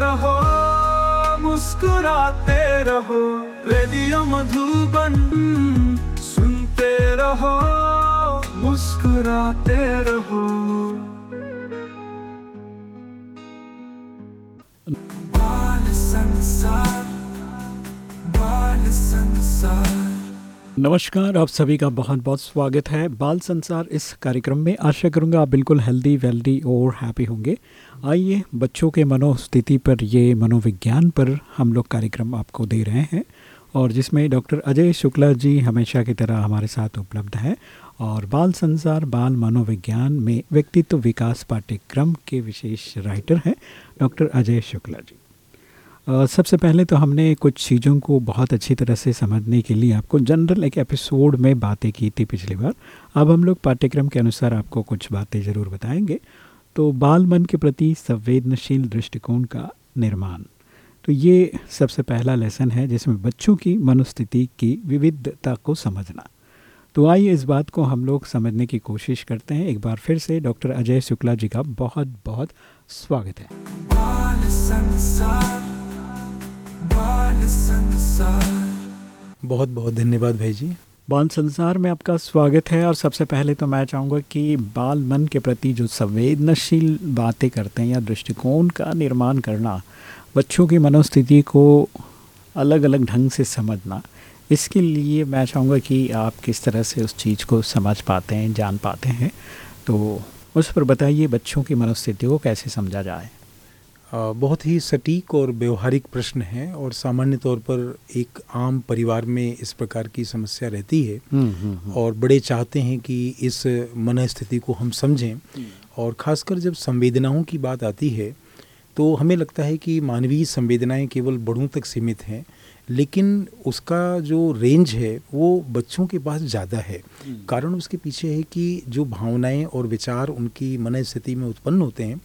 रहो मुस्कुराते रहो रेडियो मधुबन सुनते रहो मुस्कुराते रहो। बाल संसार बाल संसार। नमस्कार, आप सभी का बहुत बहुत स्वागत है। बाल संसार इस कार्यक्रम में आशा करूँगा आप बिल्कुल हेल्दी वेल्दी और हैप्पी होंगे। आइए, बच्चों के मनोस्थिति पर, ये मनोविज्ञान पर हम लोग कार्यक्रम आपको दे रहे हैं और जिसमें डॉक्टर अजय शुक्ला जी हमेशा की तरह हमारे साथ उपलब्ध हैं और बाल संसार, बाल मनोविज्ञान में व्यक्तित्व विकास पाठ्यक्रम के विशेष राइटर हैं डॉक्टर अजय शुक्ला जी। सबसे पहले तो हमने कुछ चीज़ों को बहुत अच्छी तरह से समझने के लिए आपको जनरल एक एपिसोड में बातें की थी पिछली बार। अब हम लोग पाठ्यक्रम के अनुसार आपको कुछ बातें ज़रूर बताएँगे। तो बाल मन के प्रति संवेदनशील दृष्टिकोण का निर्माण। तो ये सबसे पहला लेसन है जिसमें बच्चों की मनोस्थिति की विविधता को समझना। तो आइए इस बात को हम लोग समझने की कोशिश करते हैं। एक बार फिर से डॉक्टर अजय शुक्ला जी का बहुत बहुत स्वागत है। बहुत बहुत धन्यवाद भाई जी। बाल संसार में आपका स्वागत है और सबसे पहले तो मैं चाहूँगा कि बाल मन के प्रति जो संवेदनशील बातें करते हैं या दृष्टिकोण का निर्माण करना, बच्चों की मनोस्थिति को अलग अलग ढंग से समझना, इसके लिए मैं चाहूँगा कि आप किस तरह से उस चीज़ को समझ पाते हैं, जान पाते हैं। तो उस पर बताइए बच्चों की मनोस्थिति को कैसे समझा जाए। बहुत ही सटीक और व्यवहारिक प्रश्न है और सामान्य तौर पर एक आम परिवार में इस प्रकार की समस्या रहती है। और बड़े चाहते हैं कि इस मन स्थिति को हम समझें। और ख़ासकर जब संवेदनाओं की बात आती है तो हमें लगता है कि मानवीय संवेदनाएँ केवल बड़ों तक सीमित हैं लेकिन उसका जो रेंज है वो बच्चों के पास ज़्यादा है। कारण उसके पीछे है कि जो भावनाएँ और विचार उनकी मन स्थिति में उत्पन्न होते हैं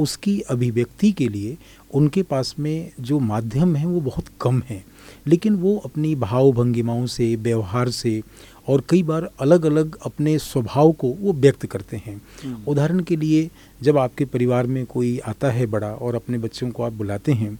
उसकी अभिव्यक्ति के लिए उनके पास में जो माध्यम है वो बहुत कम है। लेकिन वो अपनी भाव भंगिमाओं से व्यवहार से और कई बार अलग अलग अपने स्वभाव को वो व्यक्त करते हैं। उदाहरण के लिए जब आपके परिवार में कोई आता है बड़ा और अपने बच्चों को आप बुलाते हैं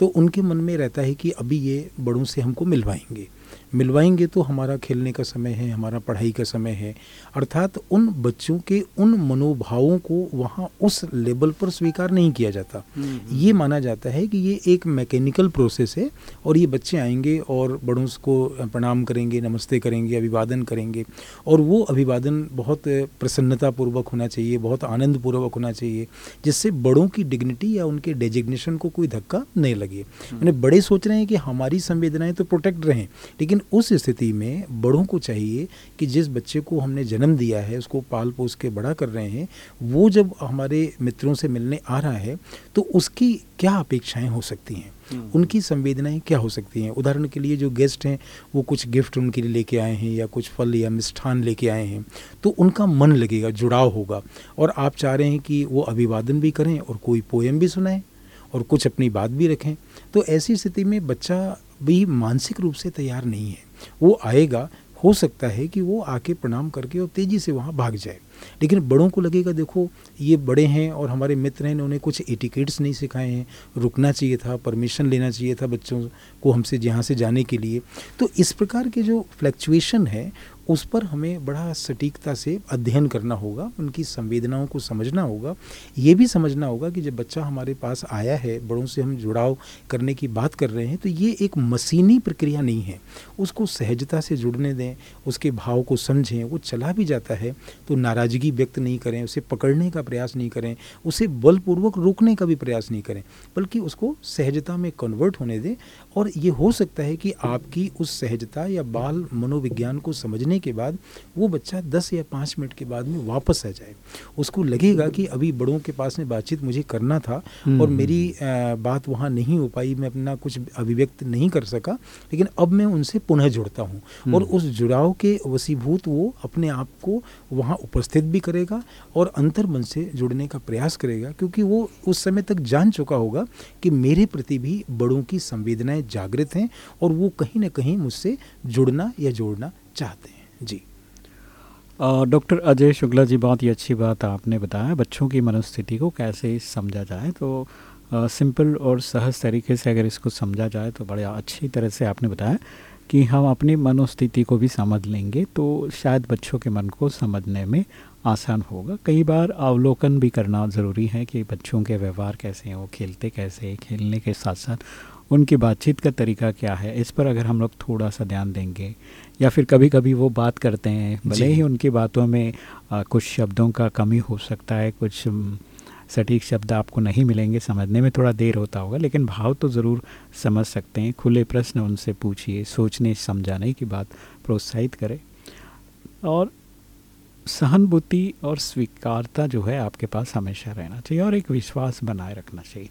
तो उनके मन में रहता है कि अभी ये बड़ों से हमको मिलवाएँगे। मिलवाएँगे तो हमारा खेलने का समय है हमारा पढ़ाई का समय है। अर्थात उन बच्चों के उन मनोभावों को वहाँ उस लेवल पर स्वीकार नहीं किया जाता। ये माना जाता है कि ये एक मैकेनिकल प्रोसेस है और ये बच्चे आएँगे और बड़ों को प्रणाम करेंगे नमस्ते करेंगे अभिवादन करेंगे और वो अभिवादन बहुत प्रसन्नतापूर्वक होना चाहिए बहुत आनंदपूर्वक होना चाहिए जिससे बड़ों की डिग्निटी या उनके डेजिग्नेशन को कोई धक्का नहीं लगे। मैंने बड़े सोच रहे हैं कि हमारी संवेदनाएँ तो प्रोटेक्ट रहें लेकिन उस स्थिति में बड़ों को चाहिए कि जिस बच्चे को हमने जन्म दिया है उसको पाल पोस के बड़ा कर रहे हैं वो जब हमारे मित्रों से मिलने आ रहा है तो उसकी क्या अपेक्षाएँ हो सकती हैं? उनकी संवेदनाएँ क्या हो सकती हैं? उदाहरण के लिए जो गेस्ट हैं वो कुछ गिफ्ट उनके लिए लेके आए हैं या कुछ फल या मिष्ठान लेके आए हैं तो उनका मन लगेगा जुड़ाव होगा। और आप चाह रहे हैं कि वो अभिवादन भी करें और कोई पोएम भी सुनाएँ और कुछ अपनी बात भी रखें। तो ऐसी स्थिति में बच्चा भी मानसिक रूप से तैयार नहीं है। वो आएगा, हो सकता है कि वो आके प्रणाम करके और तेज़ी से वहाँ भाग जाए। लेकिन बड़ों को लगेगा, देखो, ये बड़े हैं और हमारे मित्र हैं उन्हें कुछ एटिकेट्स नहीं सिखाए हैं। रुकना चाहिए था, परमिशन लेना चाहिए था बच्चों को हमसे, यहाँ से जाने के लिए। तो इस प्रकार के जो फ्लैक्चुएशन है उस पर हमें बड़ा सटीकता से अध्ययन करना होगा, उनकी संवेदनाओं को समझना होगा। ये भी समझना होगा कि जब बच्चा हमारे पास आया है, बड़ों से हम जुड़ाव करने की बात कर रहे हैं तो ये एक मशीनी प्रक्रिया नहीं है। उसको सहजता से जुड़ने दें, उसके भाव को समझें, वो चला भी जाता है तो नाराज़गी व्यक्त नहीं करें, उसे पकड़ने का प्रयास नहीं करें, उसे बलपूर्वक रोकने का भी प्रयास नहीं करें, बल्कि उसको सहजता में कन्वर्ट होने दें और ये हो सकता है कि आपकी उस सहजता या बाल मनोविज्ञान को समझने के बाद वो बच्चा दस या पाँच मिनट के बाद में वापस आ जाए उसको लगेगा कि अभी बड़ों के पास में बातचीत मुझे करना था और हम्म। मेरी बात वहाँ नहीं हो पाई मैं अपना कुछ अभिव्यक्त नहीं कर सका लेकिन अब मैं उनसे पुनः जुड़ता हूँ और हम्म। उस जुड़ाव के वसीभूत वो अपने आप को वहाँ उपस्थित भी करेगा और अंतर्मन से जुड़ने का प्रयास करेगा क्योंकि वो उस समय तक जान चुका होगा कि मेरे प्रति भी बड़ों की संवेदनाएँ जागृत हैं और वो कहीं ना कहीं मुझसे जुड़ना या जोड़ना चाहते हैं। जी। डॉक्टर अजय शुक्ला जी, बहुत ही अच्छी बात आपने बताया, बच्चों की मनोस्थिति को कैसे समझा जाए। तो सिंपल और सहज तरीके से अगर इसको समझा जाए तो बड़े अच्छी तरह से आपने बताया कि हम अपनी मनोस्थिति को भी समझ लेंगे तो शायद बच्चों के मन को समझने में आसान होगा। कई बार अवलोकन भी करना ज़रूरी है कि बच्चों के व्यवहार कैसे हैं वो खेलते कैसे हैं खेलने के साथ साथ उनकी बातचीत का तरीका क्या है इस पर अगर हम लोग थोड़ा सा ध्यान देंगे या फिर कभी कभी वो बात करते हैं भले ही उनकी बातों में आ, कुछ शब्दों का कमी हो सकता है कुछ सटीक शब्द आपको नहीं मिलेंगे समझने में थोड़ा देर होता होगा लेकिन भाव तो ज़रूर समझ सकते हैं। खुले प्रश्न उनसे पूछिए सोचने समझाने की बात प्रोत्साहित करें। और सहानुभूति और स्वीकारता जो है आपके पास हमेशा रहना चाहिए और एक विश्वास बनाए रखना चाहिए।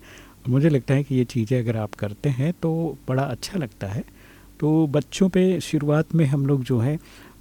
मुझे लगता है कि ये चीज़ें अगर आप करते हैं तो बड़ा अच्छा लगता है। तो बच्चों पे शुरुआत में हम लोग जो है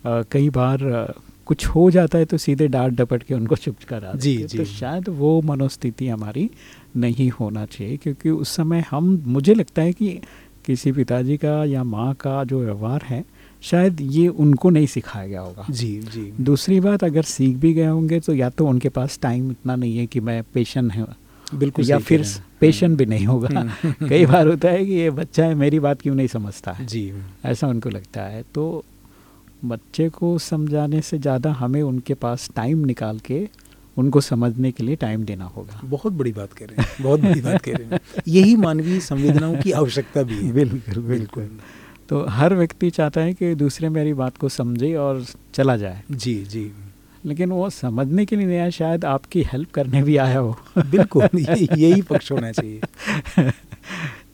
अ, कई बार अ, कुछ हो जाता है तो सीधे डांट डपट के उनको चुप करा जी, जी। तो शायद वो मनोस्थिति हमारी नहीं होना चाहिए क्योंकि उस समय हम मुझे लगता है कि किसी पिताजी का या माँ का जो व्यवहार है शायद ये उनको नहीं सिखाया गया होगा। जी जी। दूसरी बात अगर सीख भी गए होंगे तो या तो उनके पास टाइम इतना नहीं है कि मैं पेशेंट है बिल्कुल या फिर पेशेंट भी नहीं होगा। हम्म। कई बार होता है कि ये बच्चा है मेरी बात क्यों नहीं समझता है? जी। ऐसा उनको लगता है। तो बच्चे को समझाने से ज़्यादा हमें उनके पास टाइम निकाल के उनको समझने के लिए टाइम देना होगा। बहुत बड़ी बात कह रहे हैं बहुत बड़ी बात कह रहे हैं। यही मानवीय संवेदनाओं की आवश्यकता भी है। बिल्कुल। बिल्कुल। तो हर व्यक्ति चाहता है कि दूसरे मेरी बात को समझे और चला जाए। जी जी। लेकिन वो समझने के लिए नहीं आया शायद आपकी हेल्प करने भी आया हो। बिल्कुल यही पक्ष होना चाहिए।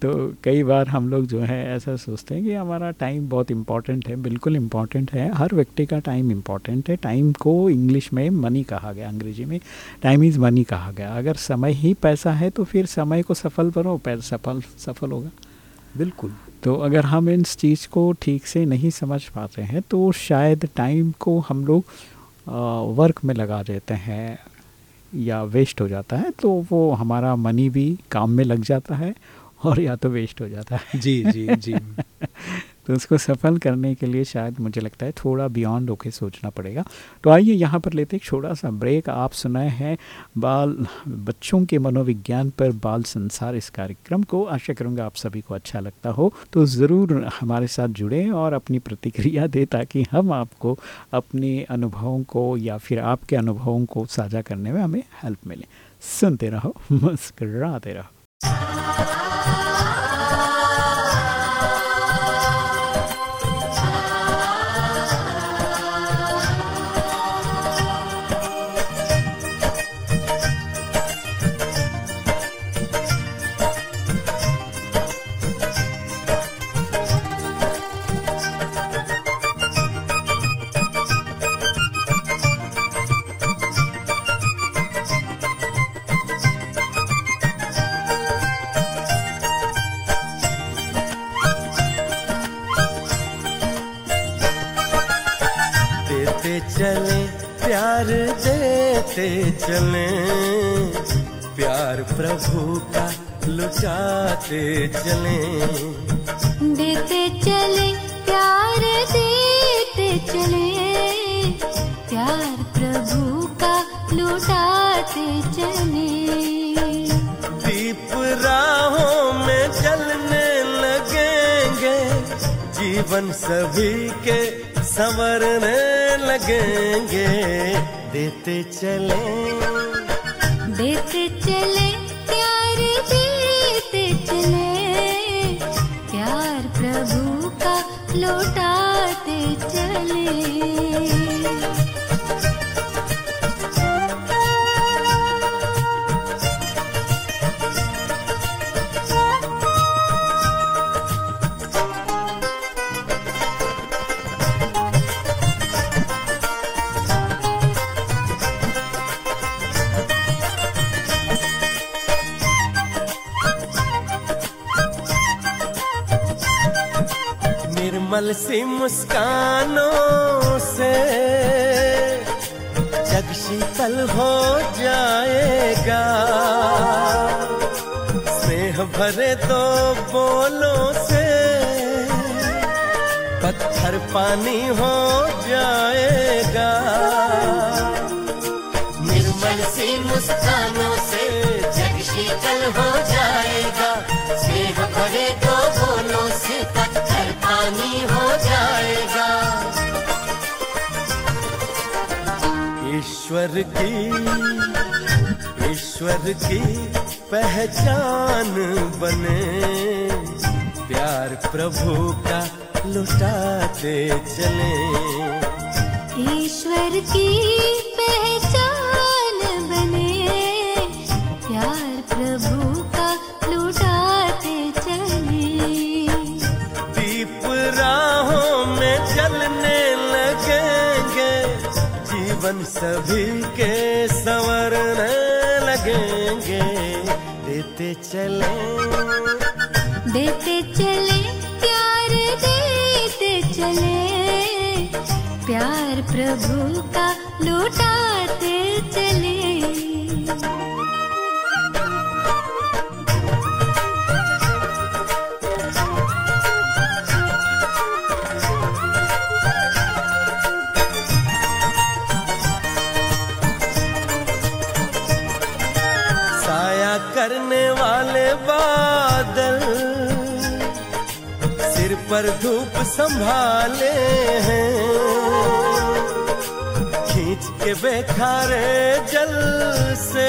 तो कई बार हम लोग जो है ऐसा सोचते हैं कि हमारा टाइम बहुत इंपॉर्टेंट है बिल्कुल इंपॉर्टेंट है। हर व्यक्ति का टाइम इंपॉर्टेंट है। टाइम को इंग्लिश में मनी कहा गया अंग्रेज़ी में टाइम इज़ मनी कहा गया। अगर समय ही पैसा है तो फिर समय को सफल करो पैसा सफल सफल होगा। बिल्कुल। तो अगर हम इन चीज़ को ठीक से नहीं समझ पाते हैं तो शायद टाइम को हम लोग वर्क में लगा देते हैं या वेस्ट हो जाता है तो वो हमारा मनी भी काम में लग जाता है और या तो वेस्ट हो जाता है। जी जी जी। तो उसको सफल करने के लिए शायद मुझे लगता है थोड़ा बियॉन्ड होके सोचना पड़ेगा। तो आइए यहाँ पर लेते एक छोटा सा ब्रेक आप सुनाए हैं बाल, बच्चों के मनोविज्ञान पर बाल संसार इस कार्यक्रम को। आशा करूँगा आप सभी को अच्छा लगता हो। तो ज़रूर हमारे साथ जुड़ें और अपनी प्रतिक्रिया दें ताकि हम आपको अपने अनुभवों को या फिर आपके अनुभवों को साझा करने में हमें हेल्प मिले। सुनते रहो, मुस्कराते रहो। जीवन सभी के संवरने लगेंगे। देते चले। देते चले, प्यार देते चले। प्यार प्रभु का लौटाते चले। निर्मल सी मुस्कानों से। जग शीतल हो जाएगा। स्नेह भरे दो बोलों से। पत्थर पानी हो जाएगा। निर्मल सी मुस्कानों से जग शीतल हो जाएगा। स्नेह भरे दो बोलों से पत्थर पानी हो जाएगा। ईश्वर की ईश्वर की पहचान बने। प्यार प्रभु का लुटाते चले। ईश्वर की पहचान सभी के संवरने लगेंगे। देते चले। देते चले, प्यार देते चले। प्यार प्रभु का लुटाते चले। पर धूप संभाले हैं। खींच के बेखारे जल से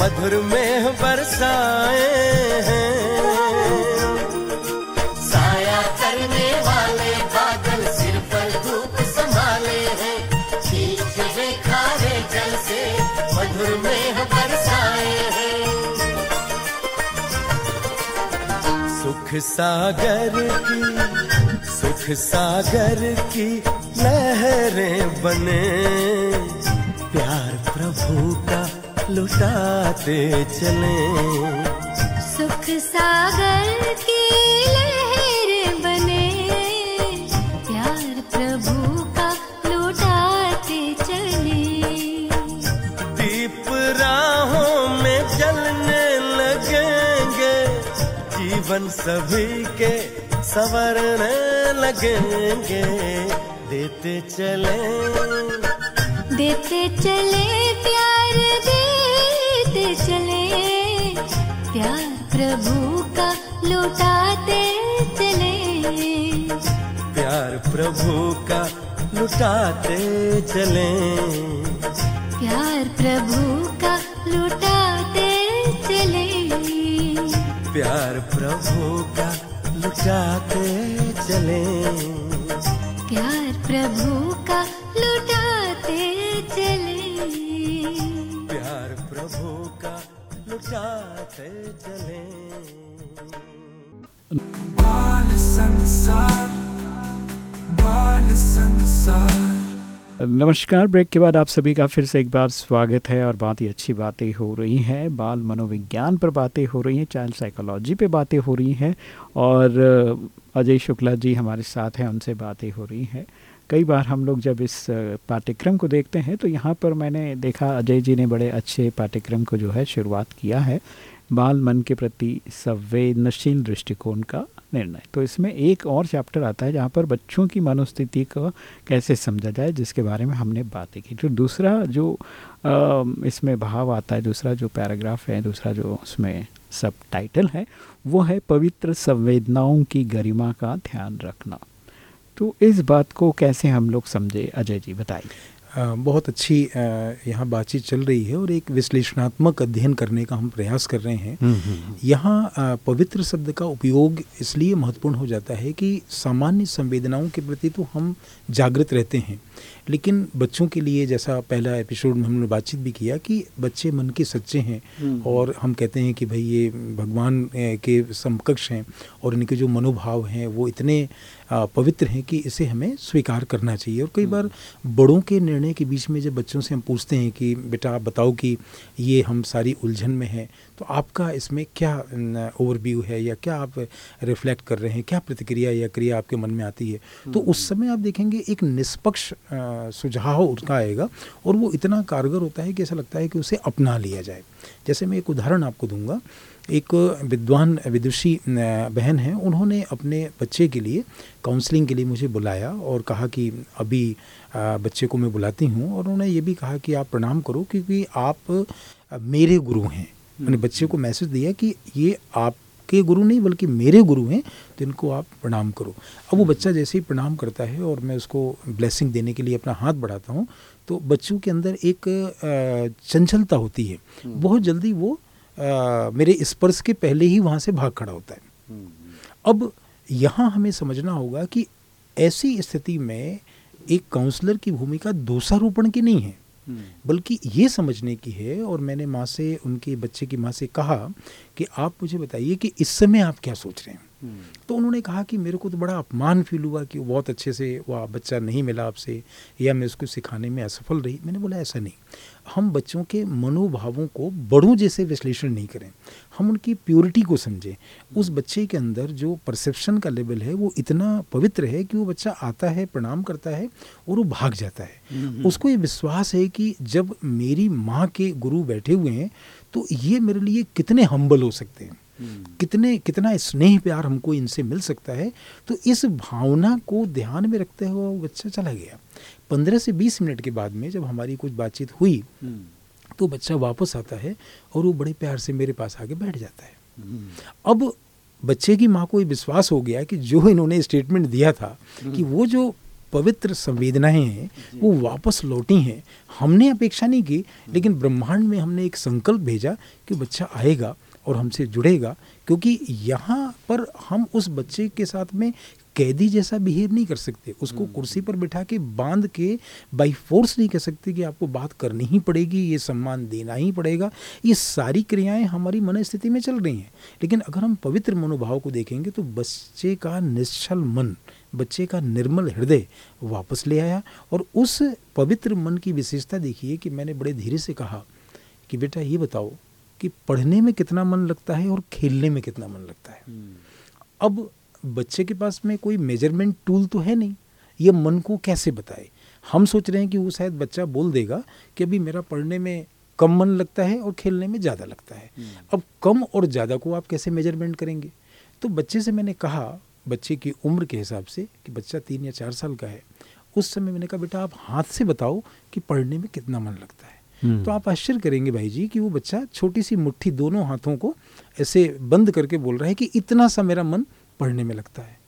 मधुर में बरसाए हैं। साया करने वाले सुख सागर की, सुख सागर की लहरें बने। प्यार प्रभु का लुटाते चले। सुख सागर की जीवन सभी के संवरने लगेंगे। देते चले। देते चले प्यार देते चले। प्यार प्रभु का लुटाते चले। प्यार प्रभु का लुटाते चले। प्यार प्रभु प्यार प्रभु का लुटाते चले। प्यार प्रभु का लुटाते चले। प्यार प्रभु का लुटाते चले। बाल संसार बाल संसार। नमस्कार, ब्रेक के बाद आप सभी का फिर से एक बार स्वागत है और बहुत ही अच्छी बातें हो रही हैं। बाल मनोविज्ञान पर बातें हो रही हैं चाइल्ड साइकोलॉजी पे बातें हो रही हैं और अजय शुक्ला जी हमारे साथ हैं, उनसे बातें हो रही हैं। कई बार हम लोग जब इस पाठ्यक्रम को देखते हैं तो यहाँ पर मैंने देखा अजय जी ने बड़े अच्छे पाठ्यक्रम को जो है शुरुआत किया है। बाल मन के प्रति संवेदनशील दृष्टिकोण का निर्णय। तो इसमें एक और चैप्टर आता है जहाँ पर बच्चों की मनोस्थिति को कैसे समझा जाए जिसके बारे में हमने बातें की। तो दूसरा जो अ, इसमें भाव आता है दूसरा जो पैराग्राफ है दूसरा जो उसमें सब टाइटल है वो है पवित्र संवेदनाओं की गरिमा का ध्यान रखना। तो इस बात को कैसे हम लोग समझे? अजय जी बताइए। बहुत अच्छी यहाँ बातचीत चल रही है और एक विश्लेषणात्मक अध्ययन करने का हम प्रयास कर रहे हैं। यहाँ पवित्र शब्द का उपयोग इसलिए महत्वपूर्ण हो जाता है कि सामान्य संवेदनाओं के प्रति तो हम जागृत रहते हैं। लेकिन बच्चों के लिए जैसा पहला एपिसोड में हमने बातचीत भी किया कि बच्चे मन के सच्चे हैं और हम कहते हैं कि भाई ये भगवान के समकक्ष हैं और इनके जो मनोभाव हैं वो इतने पवित्र हैं कि इसे हमें स्वीकार करना चाहिए। और कई बार बड़ों के निर्णय के बीच में जब बच्चों से हम पूछते हैं कि बेटा आप बताओ कि ये हम सारी उलझन में हैं तो आपका इसमें क्या ओवरव्यू है या क्या आप रिफ्लेक्ट कर रहे हैं? क्या प्रतिक्रिया या क्रिया आपके मन में आती है? तो उस समय आप देखेंगे एक निष्पक्ष सुझाव उनका आएगा और वो इतना कारगर होता है कि ऐसा लगता है कि उसे अपना लिया जाए। जैसे मैं एक उदाहरण आपको दूँगा। एक विद्वान विदुषी बहन हैं। उन्होंने अपने बच्चे के लिए काउंसलिंग के लिए मुझे बुलाया और कहा कि अभी बच्चे को मैं बुलाती हूँ और उन्होंने ये भी कहा कि आप प्रणाम करो क्योंकि आप मेरे गुरु हैं। मैंने बच्चे को मैसेज दिया कि ये आपके गुरु नहीं बल्कि मेरे गुरु हैं तो इनको आप प्रणाम करो। अब वो बच्चा जैसे ही प्रणाम करता है और मैं उसको ब्लेसिंग देने के लिए अपना हाथ बढ़ाता हूँ तो बच्चों के अंदर एक चंचलता होती है। बहुत जल्दी वो आ, मेरे स्पर्श के पहले ही वहाँ से भाग खड़ा होता है। अब यहाँ हमें समझना होगा कि ऐसी स्थिति में एक काउंसलर की भूमिका दोषारोपण की नहीं है। बल्कि ये समझने की है, और मैंने माँ से, उनके बच्चे की माँ से कहा कि आप मुझे बताइए कि इस समय आप क्या सोच रहे हैं। तो उन्होंने कहा कि मेरे को तो बड़ा अपमान फील हुआ कि बहुत अच्छे से वह बच्चा नहीं मिला आपसे या मैं उसको सिखाने में असफल रही। मैंने बोला ऐसा नहीं। हम बच्चों के मनोभावों को बड़ों जैसे विश्लेषण नहीं करें। हम उनकी प्योरिटी को समझें। उस बच्चे के अंदर जो परसेप्शन का लेवल है वो इतना पवित्र है कि वो बच्चा आता है प्रणाम करता है और वो भाग जाता है। उसको ये विश्वास है कि जब मेरी माँ के गुरु बैठे हुए हैं तो ये मेरे लिए कितने हम्बल हो सकते हैं। कितने कितना स्नेह प्यार हमको इनसे मिल सकता है तो इस भावना को ध्यान में रखते हुए वो बच्चा चला गया। पंद्रह से बीस मिनट के बाद में जब हमारी कुछ बातचीत हुई तो बच्चा वापस आता है और वो बड़े प्यार से मेरे पास आके बैठ जाता है। अब बच्चे की माँ को ये विश्वास हो गया कि जो इन्होंने स्टेटमेंट दिया था कि वो जो पवित्र संवेदनाएँ हैं वो वापस लौटी हैं। हमने अपेक्षा नहीं की लेकिन ब्रह्मांड में हमने एक संकल्प भेजा कि बच्चा आएगा। और हमसे जुड़ेगा क्योंकि यहाँ पर हम उस बच्चे के साथ में कैदी जैसा बिहेव नहीं कर सकते। उसको हम्म। कुर्सी पर बिठा के बाँध के बाई फोर्स नहीं कह सकते कि आपको बात करनी ही पड़ेगी ये सम्मान देना ही पड़ेगा। ये सारी क्रियाएँ हमारी मन स्थिति में चल रही हैं। लेकिन अगर हम पवित्र मनोभाव को देखेंगे तो बच्चे का निश्चल मन बच्चे का निर्मल हृदय वापस ले आया। और उस पवित्र मन की विशेषता देखिए कि मैंने बड़े धीरे से कहा कि बेटा ये बताओ कि पढ़ने में कितना मन लगता है और खेलने में कितना मन लगता है हम्म। अब बच्चे के पास में कोई मेज़रमेंट टूल तो है नहीं ये मन को कैसे बताए हम सोच रहे हैं कि वो शायद बच्चा बोल देगा कि अभी मेरा पढ़ने में कम मन लगता है और खेलने में ज़्यादा लगता है हम्म। अब कम और ज़्यादा को आप कैसे मेज़रमेंट करेंगे तो बच्चे से मैंने कहा बच्चे की उम्र के हिसाब से कि बच्चा तीन या चार साल का है उस समय मैंने कहा बेटा आप हाथ से बताओ कि पढ़ने में कितना मन लगता है। तो आप आश्चर्य करेंगे भाई जी कि वो बच्चा छोटी सी मुट्ठी दोनों हाथों को ऐसे बंद करके बोल रहा है कि इतना सा मेरा मन पढ़ने में लगता है।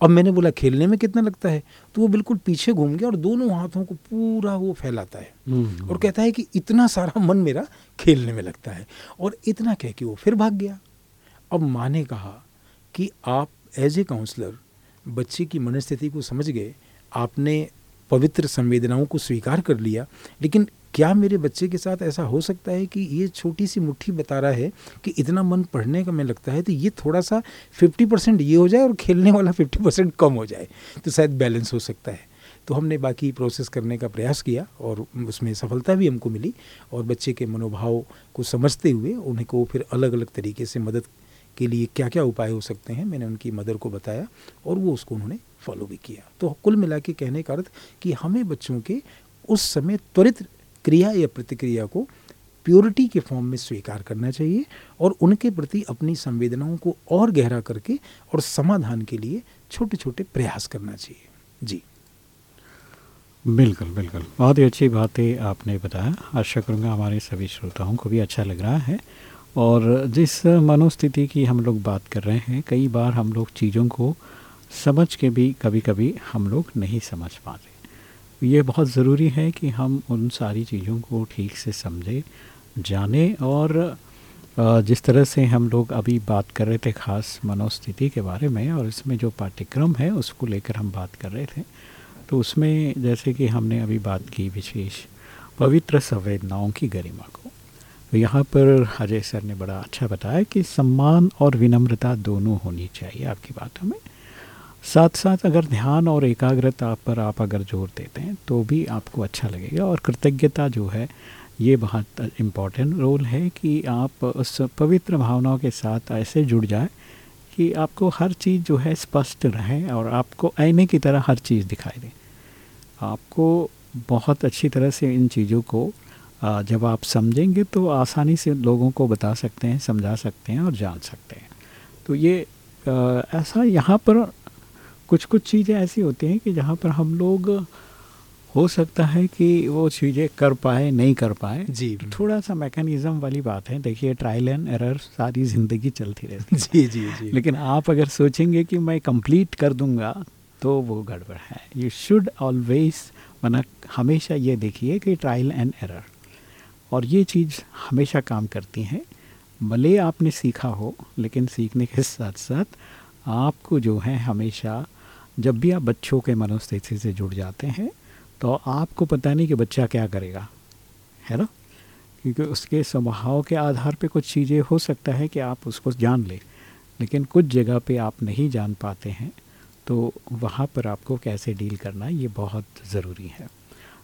अब मैंने बोला खेलने में कितना लगता है? तो वो बिल्कुल पीछे घूम गया और दोनों हाथों को पूरा वो फैलाता है हम्म। और कहता है कि इतना सारा मन मेरा खेलने में लगता है। और इतना कह के वो फिर भाग गया। अब माँ ने कहा कि आप एज ए काउंसलर बच्चे की मनस्थिति को समझ गए। आपने पवित्र संवेदनाओं को स्वीकार कर लिया लेकिन क्या मेरे बच्चे के साथ ऐसा हो सकता है कि ये छोटी सी मुट्ठी बता रहा है कि इतना मन पढ़ने का मैं लगता है तो ये थोड़ा सा फिफ्टी परसेंट ये हो जाए और खेलने वाला फिफ्टी परसेंट कम हो जाए तो शायद बैलेंस हो सकता है। तो हमने बाकी प्रोसेस करने का प्रयास किया और उसमें सफलता भी हमको मिली और बच्चे के मनोभाव को समझते हुए उन्हें को फिर अलग अलग तरीके से मदद के लिए क्या क्या उपाय हो सकते हैं, मैंने उनकी मदर को बताया और वो उसको उन्होंने फॉलो भी किया। तो कुल मिला के कहने का अर्थ कि हमें बच्चों के उस समय त्वरित क्रिया या प्रतिक्रिया को प्योरिटी के फॉर्म में स्वीकार करना चाहिए और उनके प्रति अपनी संवेदनाओं को और गहरा करके और समाधान के लिए छोटे छोटे प्रयास करना चाहिए। जी। बिल्कुल बिल्कुल। बहुत ही अच्छी बातें आपने बताया। आशा करूँगा हमारे सभी श्रोताओं को भी अच्छा लग रहा है। और जिस मनोस्थिति की हम लोग बात कर रहे हैं, कई बार हम लोग चीज़ों को समझ के भी कभी कभी हम लोग नहीं समझ पाते। ये बहुत ज़रूरी है कि हम उन सारी चीज़ों को ठीक से समझें, जाने और जिस तरह से हम लोग अभी बात कर रहे थे ख़ास मनोस्थिति के बारे में और इसमें जो पाठ्यक्रम है उसको लेकर हम बात कर रहे थे तो उसमें जैसे कि हमने अभी बात की विशेष पवित्र संवेदनाओं की गरिमा को तो यहाँ पर अजय सर ने बड़ा अच्छा बताया कि सम्मान और विनम्रता दोनों होनी चाहिए आपकी बातों में। साथ साथ अगर ध्यान और एकाग्रता पर आप अगर ज़ोर देते हैं तो भी आपको अच्छा लगेगा। और कृतज्ञता जो है, ये बहुत इंपॉर्टेंट रोल है कि आप उस पवित्र भावनाओं के साथ ऐसे जुड़ जाए कि आपको हर चीज़ जो है स्पष्ट रहे और आपको आईने की तरह हर चीज़ दिखाई दे। आपको बहुत अच्छी तरह से इन चीज़ों को जब आप समझेंगे तो आसानी से लोगों को बता सकते हैं, समझा सकते हैं और जान सकते हैं। तो ये ऐसा यहाँ पर कुछ कुछ चीज़ें ऐसी होती हैं कि जहाँ पर हम लोग हो सकता है कि वो चीज़ें कर पाए नहीं कर पाए। जी। थोड़ा सा मैकेनिज़्म वाली बात है। देखिए ट्रायल एंड एरर सारी ज़िंदगी चलती रहती है। जी जी जी। लेकिन आप अगर सोचेंगे कि मैं कंप्लीट कर दूँगा तो वो गड़बड़ है। यू शुड ऑलवेज मना हमेशा ये देखिए कि ट्रायल एंड एरर और ये चीज़ हमेशा काम करती हैं। भले आपने सीखा हो लेकिन सीखने के साथ साथ आपको जो है हमेशा जब भी आप बच्चों के मनोस्थिति से जुड़ जाते हैं तो आपको पता नहीं कि बच्चा क्या करेगा, है ना? क्योंकि उसके स्वभाव के आधार पे कुछ चीज़ें हो सकता है कि आप उसको जान लें, लेकिन कुछ जगह पे आप नहीं जान पाते हैं तो वहाँ पर आपको कैसे डील करना ये बहुत ज़रूरी है।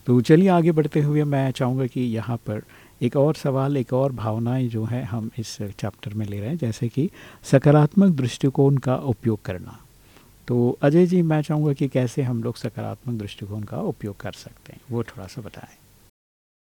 तो चलिए आगे बढ़ते हुए मैं चाहूँगा कि यहाँ पर एक और सवाल, एक और भावनाएँ जो है हम इस चैप्टर में ले रहे हैं, जैसे कि सकारात्मक दृष्टिकोण का उपयोग करना। तो अजय जी, मैं चाहूँगा कि कैसे हम लोग सकारात्मक दृष्टिकोण का उपयोग कर सकते हैं, वो थोड़ा सा बताएँ।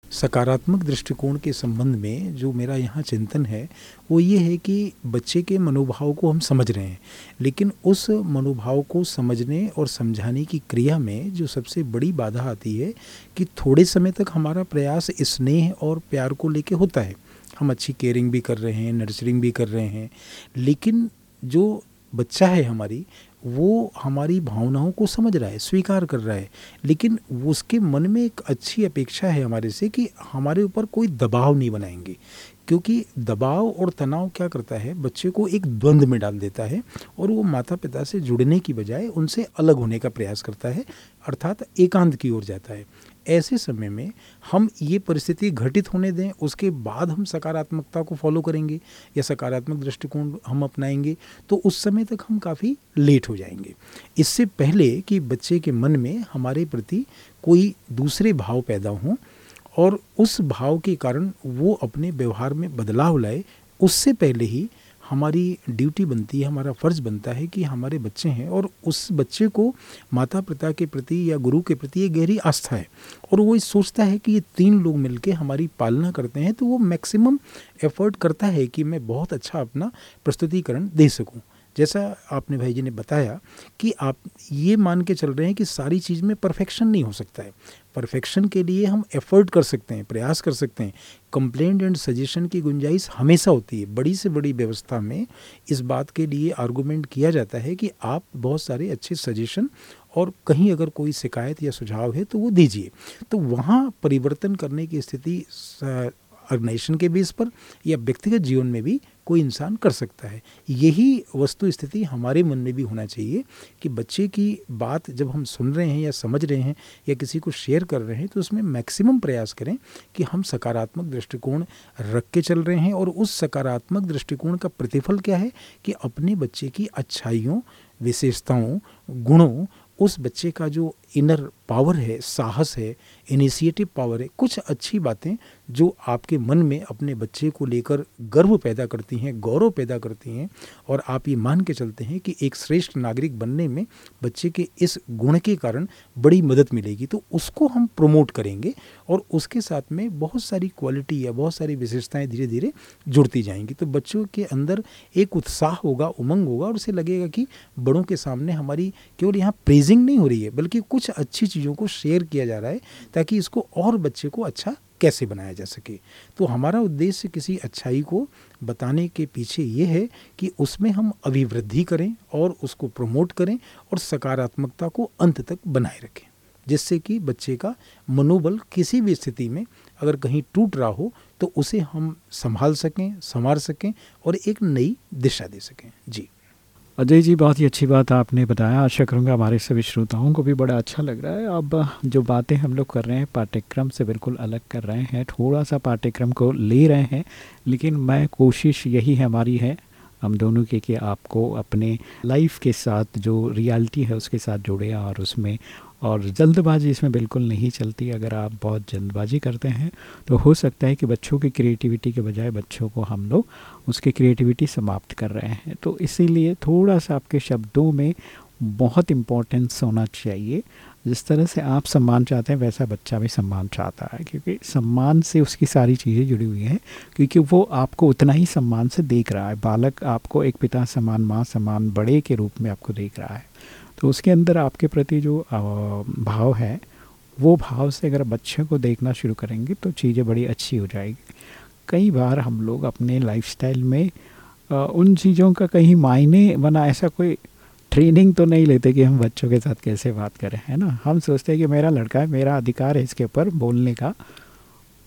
सकारात्मक दृष्टिकोण के संबंध में जो मेरा यहाँ चिंतन है, वो ये है कि बच्चे के मनोभाव को हम समझ रहे हैं, लेकिन उस मनोभाव को समझने और समझाने की क्रिया में जो सबसे बड़ी बाधा आती है कि थोड़े समय तक हमारा प्रयास स्नेह और प्यार को लेके होता है। हम अच्छी केयरिंग भी कर रहे हैं नर्सरिंग भी कर रहे हैं, लेकिन जो बच्चा है हमारी वो हमारी भावनाओं को समझ रहा है, स्वीकार कर रहा है। लेकिन उसके मन में एक अच्छी अपेक्षा है हमारे से कि हमारे ऊपर कोई दबाव नहीं बनाएँगे। क्योंकि दबाव और तनाव क्या करता है? बच्चे को एक द्वंद्व में डाल देता है और वो माता पिता से जुड़ने की बजाय उनसे अलग होने का प्रयास करता है, अर्थात एकांत की ओर जाता है। ऐसे समय में हम ये परिस्थिति घटित होने दें, उसके बाद हम सकारात्मकता को फॉलो करेंगे या सकारात्मक दृष्टिकोण हम अपनाएँगे तो उस समय तक हम काफ़ी लेट हो जाएँगे। इससे पहले कि बच्चे के मन में हमारे प्रति कोई दूसरे भाव पैदा हों और उस भाव के कारण वो अपने व्यवहार में बदलाव लाए, उससे पहले ही हमारी ड्यूटी बनती है, हमारा फ़र्ज़ बनता है कि हमारे बच्चे हैं और उस बच्चे को माता पिता के प्रति या गुरु के प्रति ये गहरी आस्था है और वो सोचता है कि ये तीन लोग मिलके हमारी पालना करते हैं तो वो मैक्सिमम एफर्ट करता है कि मैं बहुत अच्छा अपना प्रस्तुतिकरण दे सकूँ। जैसा आपने भाई जी ने बताया कि आप ये मान के चल रहे हैं कि सारी चीज़ में परफेक्शन नहीं हो सकता है। परफेक्शन के लिए हम एफर्ट कर सकते हैं, प्रयास कर सकते हैं। कंप्लेंट एंड सजेशन की गुंजाइश हमेशा होती है। बड़ी से बड़ी व्यवस्था में इस बात के लिए आर्गूमेंट किया जाता है कि आप बहुत सारे अच्छे सजेशन और कहीं अगर कोई शिकायत या सुझाव है तो वो दीजिए। तो वहाँ परिवर्तन करने की स्थिति ऑर्गेनाइजेशन के बेस पर या व्यक्तिगत जीवन में भी कोई इंसान कर सकता है। यही वस्तु स्थिति हमारे मन में भी होना चाहिए कि बच्चे की बात जब हम सुन रहे हैं या समझ रहे हैं या किसी को शेयर कर रहे हैं तो उसमें मैक्सिमम प्रयास करें कि हम सकारात्मक दृष्टिकोण रख के चल रहे हैं और उस सकारात्मक दृष्टिकोण का प्रतिफल क्या है कि अपने बच्चे की अच्छाइयों, विशेषताओं, गुणों, उस बच्चे का जो इनर पावर है, साहस है इनिशिएटिव पावर है, कुछ अच्छी बातें जो आपके मन में अपने बच्चे को लेकर गर्व पैदा करती हैं, गौरव पैदा करती हैं और आप ये मान के चलते हैं कि एक श्रेष्ठ नागरिक बनने में बच्चे के इस गुण के कारण बड़ी मदद मिलेगी। तो उसको हम प्रमोट करेंगे और उसके साथ में बहुत सारी क्वालिटी या बहुत सारी विशेषताएँ धीरे धीरे जुड़ती जाएँगी। तो बच्चों के अंदर एक उत्साह होगा, उमंग होगा और उसे लगेगा कि बड़ों के सामने हमारी केवल यहाँ प्रेजिंग नहीं हो रही है, बल्कि कुछ अच्छी चीज़ों को शेयर किया जा रहा है ताकि इसको और बच्चे को अच्छा कैसे बनाया जा सके। तो हमारा उद्देश्य किसी अच्छाई को बताने के पीछे ये है कि उसमें हम अभिवृद्धि करें और उसको प्रमोट करें और सकारात्मकता को अंत तक बनाए रखें, जिससे कि बच्चे का मनोबल किसी भी स्थिति में अगर कहीं टूट रहा हो तो उसे हम संभाल सकें, संवार सकें और एक नई दिशा दे सकें। जी। अजय जी, बहुत ही अच्छी बात आपने बताया। आशा करूँगा हमारे सभी श्रोताओं को भी बड़ा अच्छा लग रहा है। अब जो बातें हम लोग कर रहे हैं, पाठ्यक्रम से बिल्कुल अलग कर रहे हैं। थोड़ा सा पाठ्यक्रम को ले रहे हैं, लेकिन मैं कोशिश यही हमारी है, हम दोनों की कि आपको अपने लाइफ के साथ जो रियलिटी है, उसके साथ जुड़े और उसमें और जल्दबाजी इसमें बिल्कुल नहीं चलती। अगर आप बहुत जल्दबाजी करते हैं तो हो सकता है कि बच्चों की क्रिएटिविटी के बजाय बच्चों को हम लोग उसकी क्रिएटिविटी समाप्त कर रहे हैं। तो इसीलिए थोड़ा सा आपके शब्दों में बहुत इम्पोर्टेंस होना चाहिए। जिस तरह से आप सम्मान चाहते हैं, वैसा बच्चा भी सम्मान चाहता है, क्योंकि सम्मान से उसकी सारी चीज़ें जुड़ी हुई हैं, क्योंकि वो आपको उतना ही सम्मान से देख रहा है। बालक आपको एक पिता, समान माँ, समान बड़े के रूप में आपको देख रहा है। तो उसके अंदर आपके प्रति जो भाव है, वो भाव से अगर बच्चे को देखना शुरू करेंगे तो चीज़ें बड़ी अच्छी हो जाएगी। कई बार हम लोग अपने लाइफस्टाइल में उन चीज़ों का कहीं मायने बना ऐसा कोई ट्रेनिंग तो नहीं लेते कि हम बच्चों के साथ कैसे बात करें, है ना? हम सोचते हैं कि मेरा लड़का है, मेरा अधिकार है इसके ऊपर बोलने का,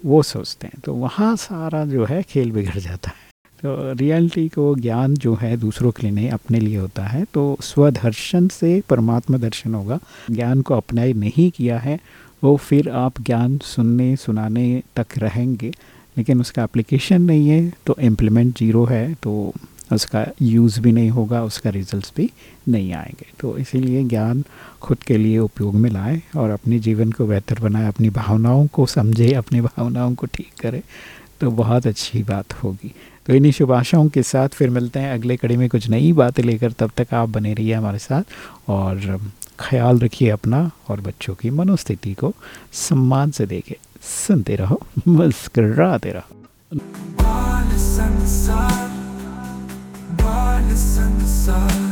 वो सोचते हैं। तो वहाँ सारा जो है खेल बिगड़ जाता है। तो रियलिटी को ज्ञान जो है दूसरों के लिए नहीं, अपने लिए होता है। तो स्वदर्शन से परमात्मा दर्शन होगा। ज्ञान को अपनाई नहीं किया है, वो फिर आप ज्ञान सुनने, सुनाने तक रहेंगे। लेकिन उसका एप्लीकेशन नहीं है तो इम्प्लीमेंट ज़ीरो है तो उसका यूज़ भी नहीं होगा, उसका रिजल्ट्स भी नहीं आएँगे। तो इसीलिए ज्ञान खुद के लिए उपयोग में लाए और अपने जीवन को बेहतर बनाए, अपनी भावनाओं को समझे, अपनी भावनाओं को ठीक करे तो बहुत अच्छी बात होगी। तो इन्हीं शुभ आशाओं के साथ फिर मिलते हैं अगले कड़ी में कुछ नई बातें लेकर। तब तक आप बने रहिए हमारे साथ और ख्याल रखिए अपना और बच्चों की मनोस्थिति को सम्मान से देखे। सुनते रहो, मुस्कराते रहो। बाल संसार बाल संसार।